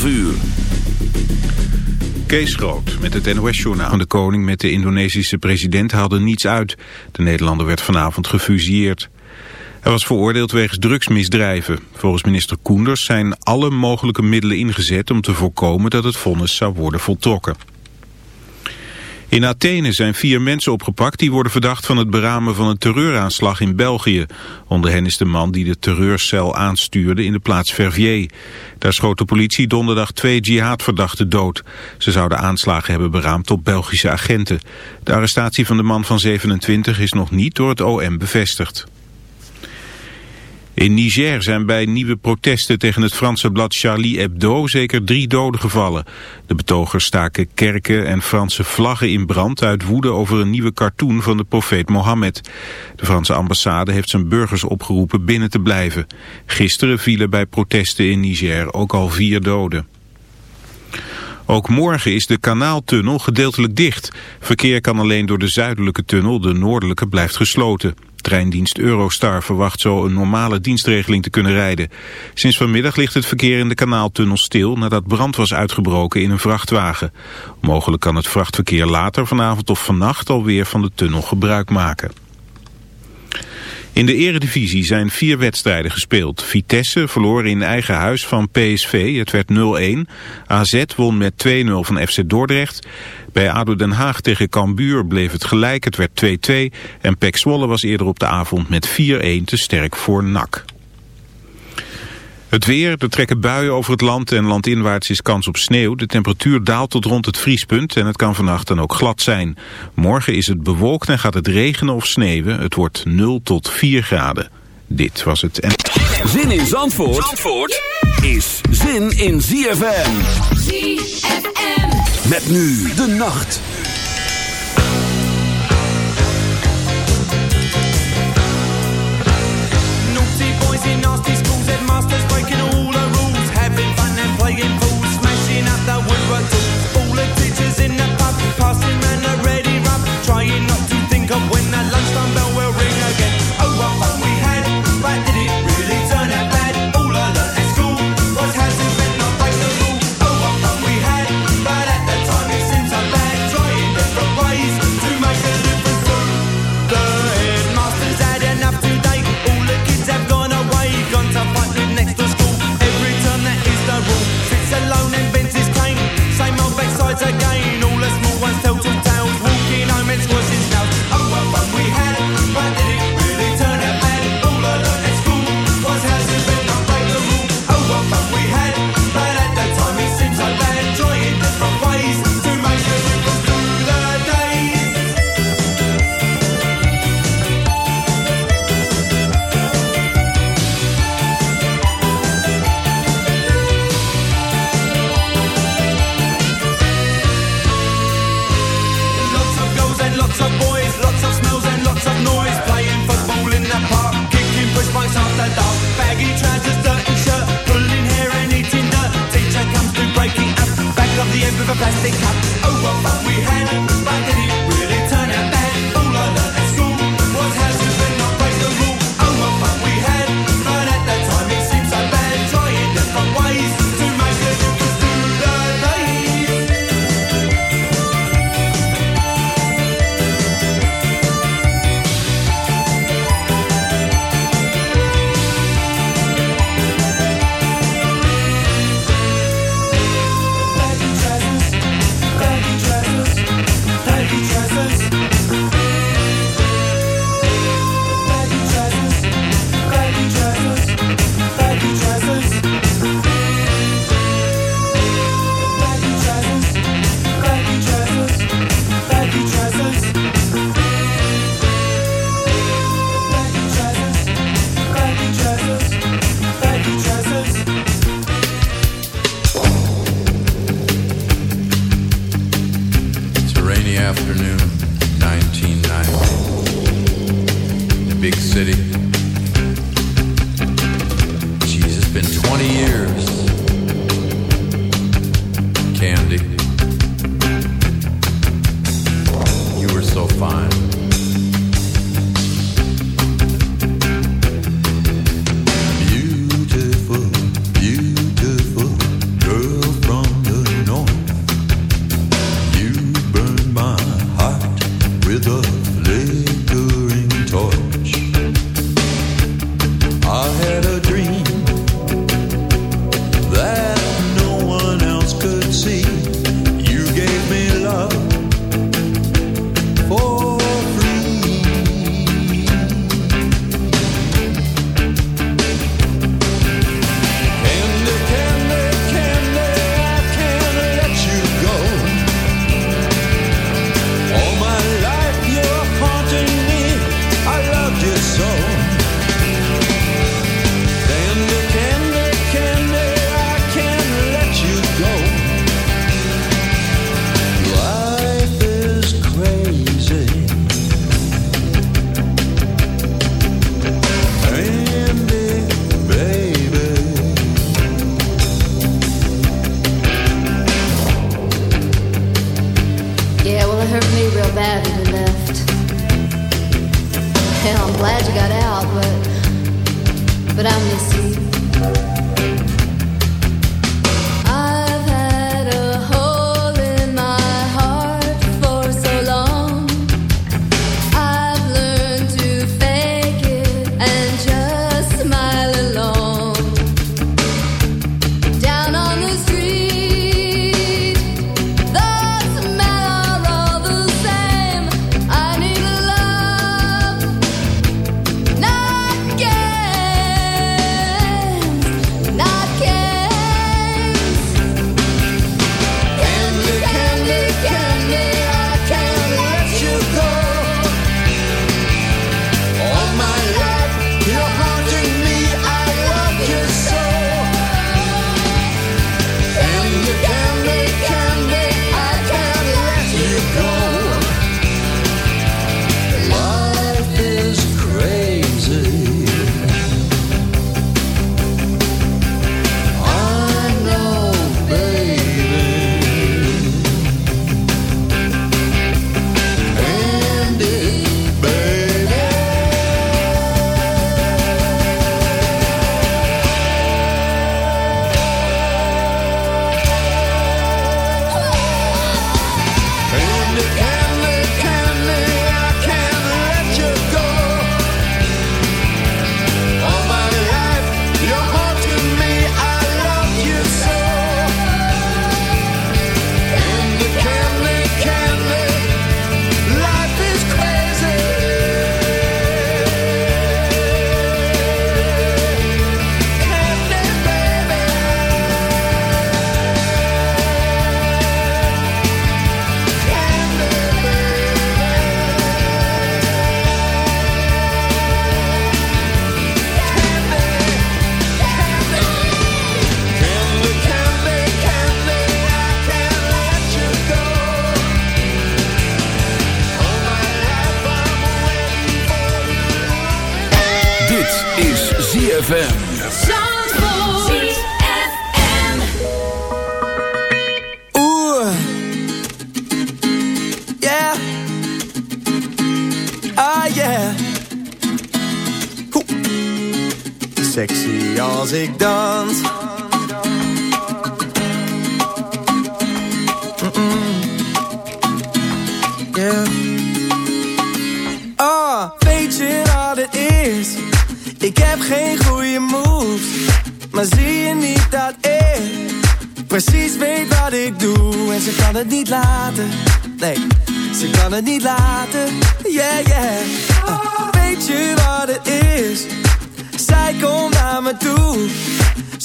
12 uur. Kees Groot met het NOS-journaal. De koning met de Indonesische president haalde niets uit. De Nederlander werd vanavond gefusilleerd. Hij was veroordeeld wegens drugsmisdrijven. Volgens minister Koenders zijn alle mogelijke middelen ingezet om te voorkomen dat het vonnis zou worden voltrokken. In Athene zijn vier mensen opgepakt die worden verdacht van het beramen van een terreuraanslag in België. Onder hen is de man die de terreurcel aanstuurde in de plaats Verviers. Daar schoot de politie donderdag twee jihadverdachten dood. Ze zouden aanslagen hebben beraamd op Belgische agenten. De arrestatie van de man van 27 is nog niet door het OM bevestigd. In Niger zijn bij nieuwe protesten tegen het Franse blad Charlie Hebdo zeker drie doden gevallen. De betogers staken kerken en Franse vlaggen in brand uit woede over een nieuwe cartoon van de profeet Mohammed. De Franse ambassade heeft zijn burgers opgeroepen binnen te blijven. Gisteren vielen bij protesten in Niger ook al vier doden. Ook morgen is de kanaaltunnel gedeeltelijk dicht. Verkeer kan alleen door de zuidelijke tunnel, de noordelijke blijft gesloten. Treindienst Eurostar verwacht zo een normale dienstregeling te kunnen rijden. Sinds vanmiddag ligt het verkeer in de kanaaltunnel stil nadat brand was uitgebroken in een vrachtwagen. Mogelijk kan het vrachtverkeer later vanavond of vannacht alweer van de tunnel gebruik maken. In de eredivisie zijn vier wedstrijden gespeeld. Vitesse verloor in eigen huis van PSV, het werd 0-1. AZ won met 2-0 van FC Dordrecht. Bij ADO Den Haag tegen Cambuur bleef het gelijk, het werd 2-2. En Pek Zwolle was eerder op de avond met 4-1 te sterk voor NAC. Het weer, er trekken buien over het land en landinwaarts is kans op sneeuw. De temperatuur daalt tot rond het vriespunt en het kan vannacht dan ook glad zijn. Morgen is het bewolkt en gaat het regenen of sneeuwen. Het wordt 0 tot 4 graden. Dit was het. En... Zin in Zandvoort, Zandvoort is zin in ZFM. ZFM. Met nu de nacht. To passing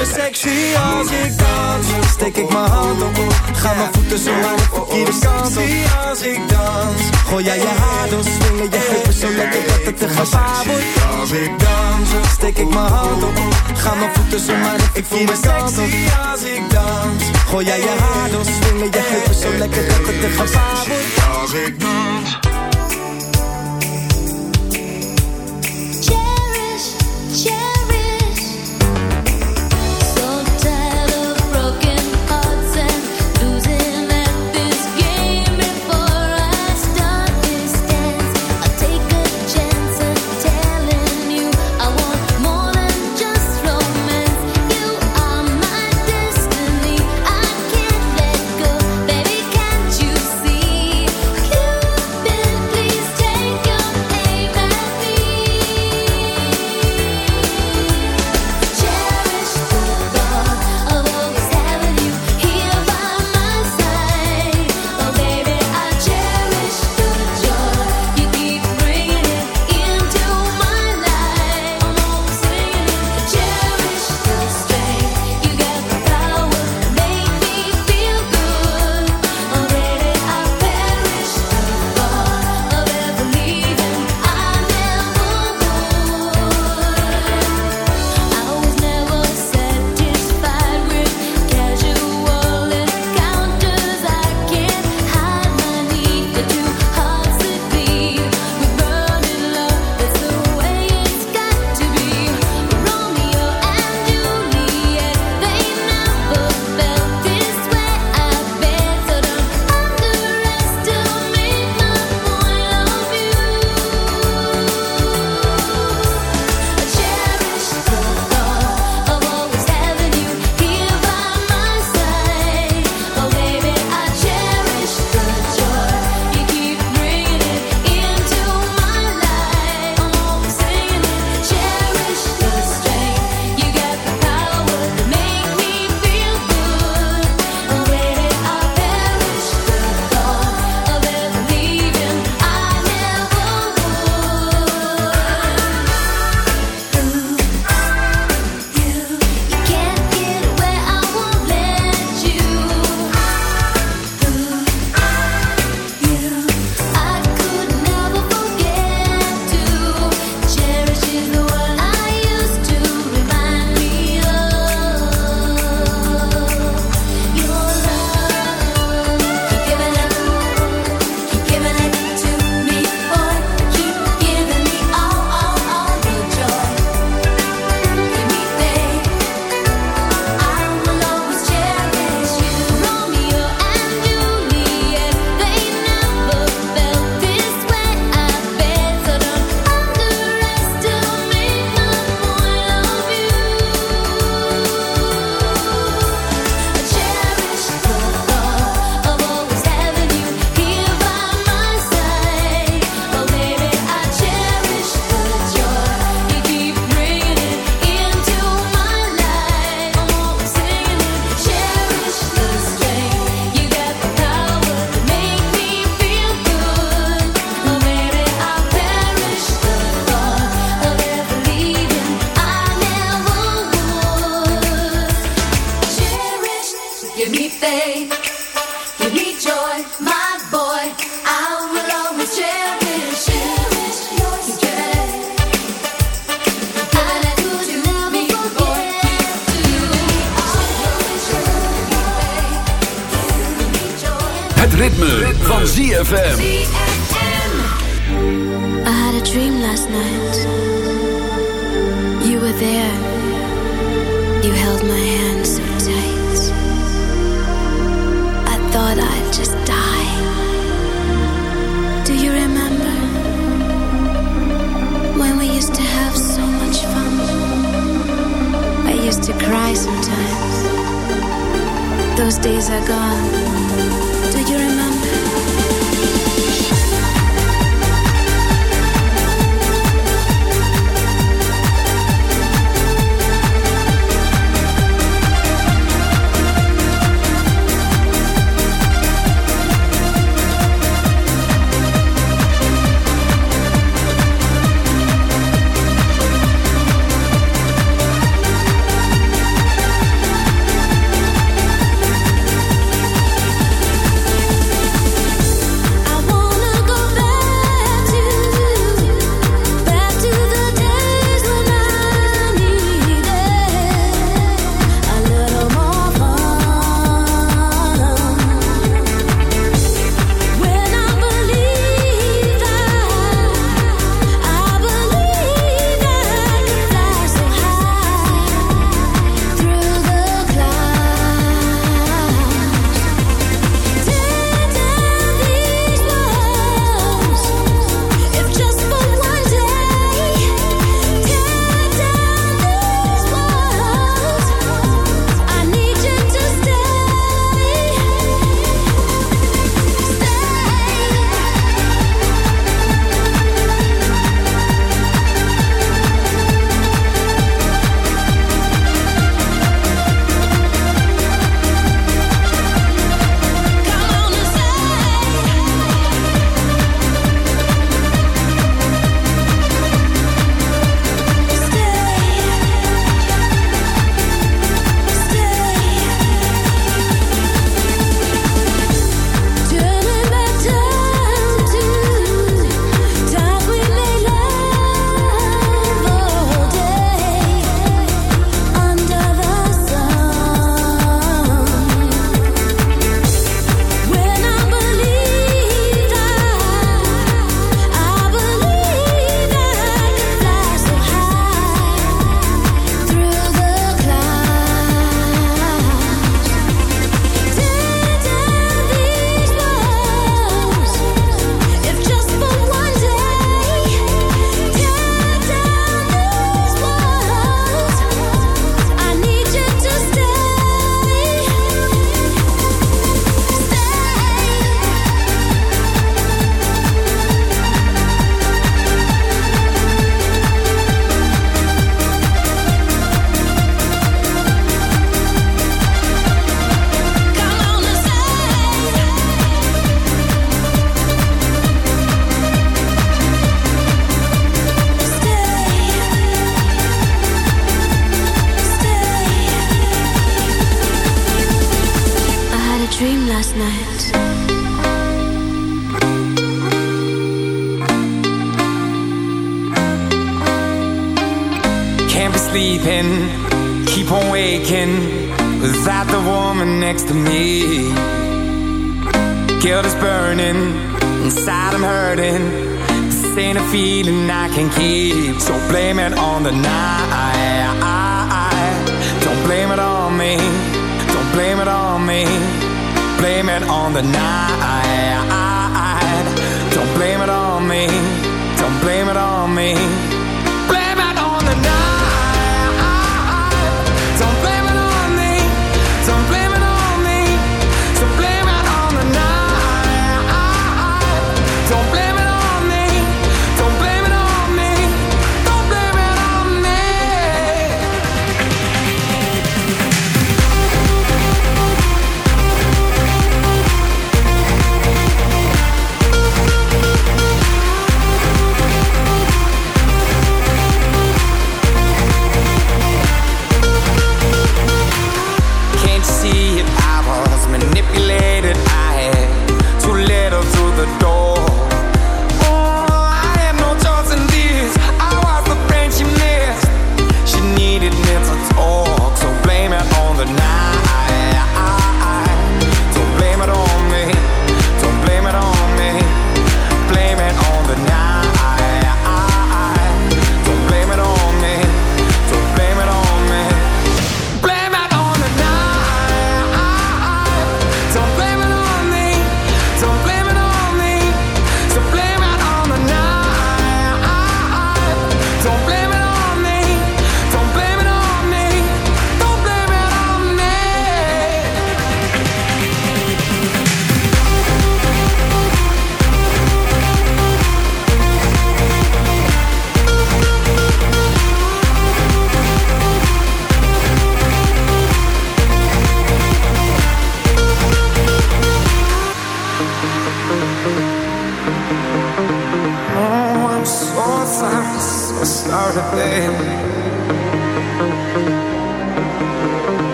me sexy als ik dans. Steek ik mijn hand op Ga mijn voeten zo aan de verkeerde kant op. Als ik dans. Gooi jij je haar door Swingen je heupen zo lekker dat het te gevaar wordt. Als ik dans. Steek ik mijn hand op Ga mijn voeten zo maar ik voel me sexy als ik dans. Gooi jij je haar door Swingen je heupen zo lekker dat het te gevaar wordt. Als ik dans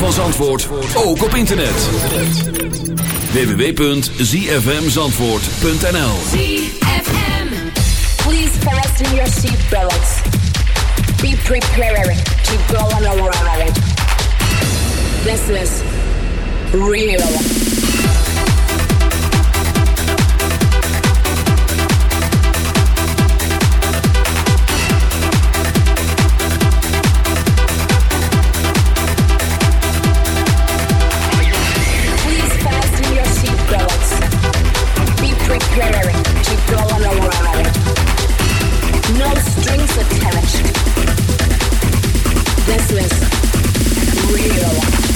van Zandvoort ook op internet. www.zfmzandvoort.nl ZFM. Please fasten your seatbelts. Be prepared to go on a ride. This is real. Strings attached. This is real.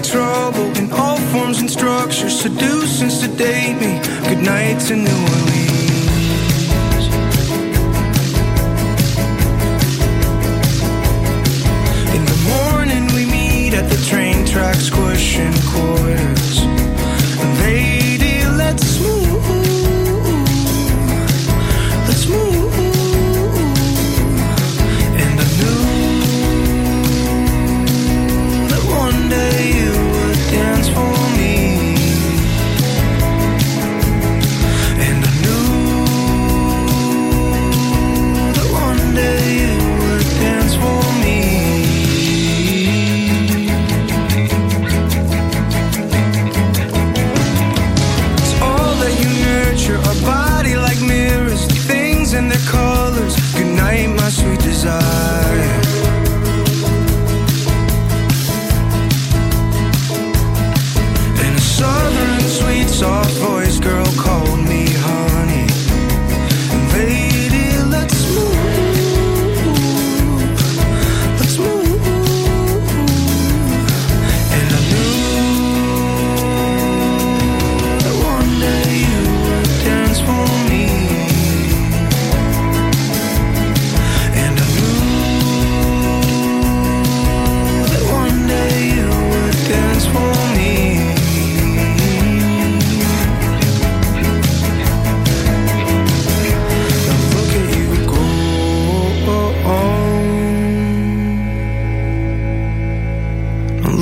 Like trouble in all forms and structures. Seduce and sedate me. Good night to New Orleans. In the morning we meet at the train tracks, squishing quarters.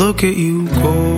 Look at you go.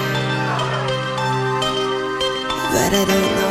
I don't know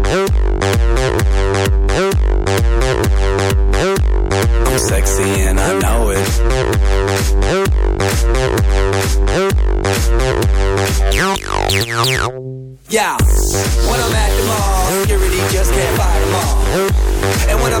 sexy and I know it. Yeah, when I'm at the mall, security just can't fight them all. And when I'm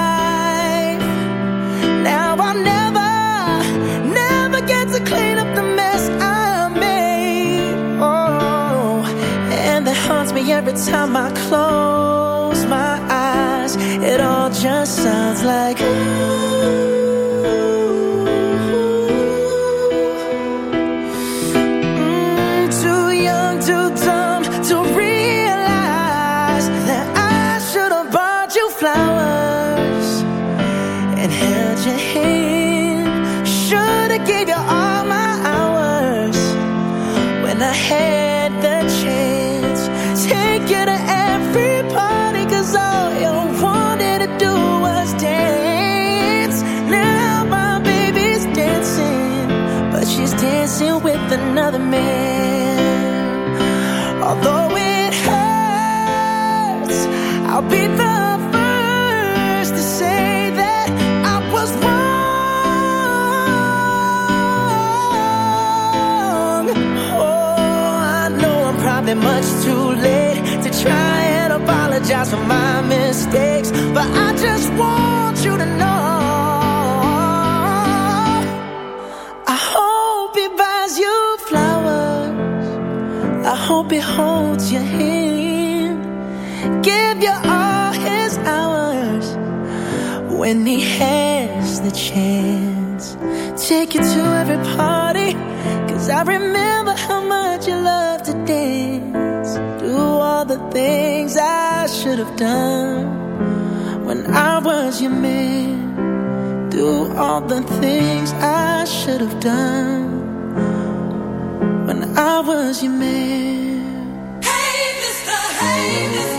time I close my eyes, it all just sounds like mistakes, but I just want you to know. I hope he buys you flowers. I hope he holds your hand. Give you all his hours when he has the chance. Take you to every party, cause I remember how much you loved to dance. Do all the things I should have done when I was your man, do all the things I should have done when I was your man. Hey, Mr. Hey, Mr.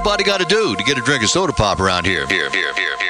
What's a got to do to get a drink of soda pop around here? Here, here, here, here,